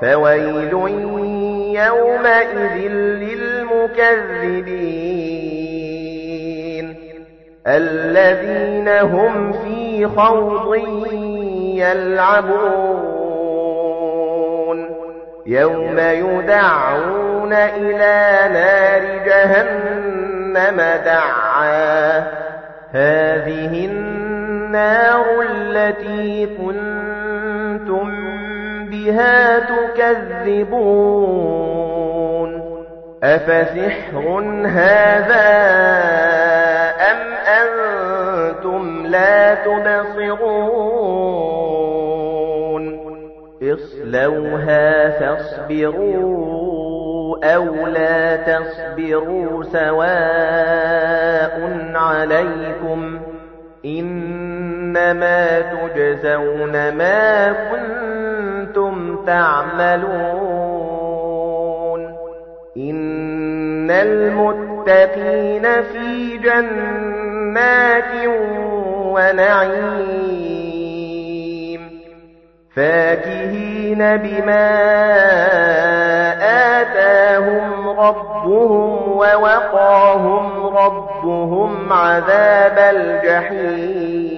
فويل يومئذ للمكذبين. الذين هم في خوض يلعبون. يوم يدعون إلى نار جهنم دعا. هذه النار التي كنتم بها تكذبون أفسحر هذا أم أنتم لا تبصرون اصلوها فاصبروا أو لا تصبروا سواء عليكم إنما تجزون ما كنتم تعملون. إن المتقين في جنات ونعيم. فاكهين بما آتاهم ربهم ووقاهم ربهم عذاب الجحيم.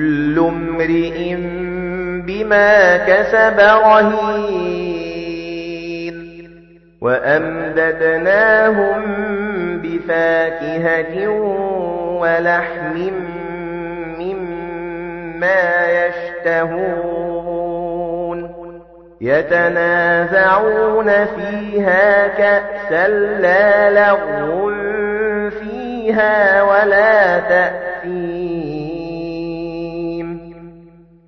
كل امرئ بما كسب رهين وأمددناهم بفاكهة ولحم مما يشتهون يتنازعون فيها كأسا لا لغو فيها ولا تأثيم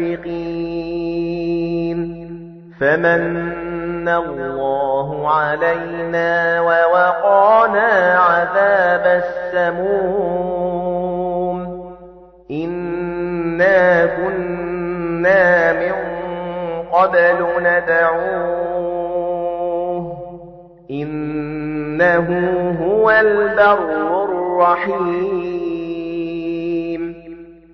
مشفقين فمن الله علينا ووقانا عذاب السموم. إنا كنا من قبل ندعوه. إنه هو البر الرحيم.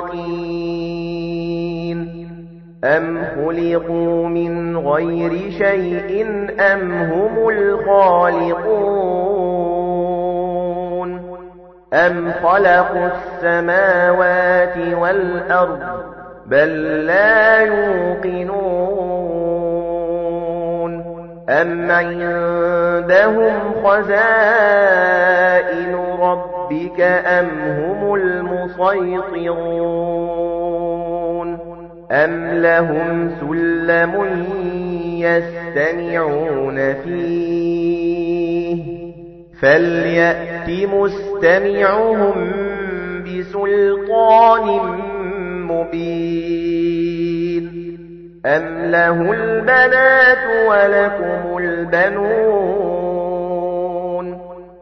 صَادِقِينَ أَمْ خُلِقُوا مِنْ غَيْرِ شَيْءٍ أَمْ هُمُ الْخَالِقُونَ أَمْ خَلَقُوا السَّمَاوَاتِ وَالْأَرْضَ بَل لَّا يُوقِنُونَ أَمْ عِندَهُمْ خَزَائِنُ رَبِّكَ أَمْ هُمُ الْمُصَيْطِرُونَ أَمْ لَهُمْ سُلَّمٌ يَسْتَمِعُونَ فِيهِ فَلْيَأْتِ مُسْتَمِعُهُم بِسُلْطَانٍ مُّبِينٍ أَمْ لَهُ الْبَنَاتُ وَلَكُمُ الْبَنُونَ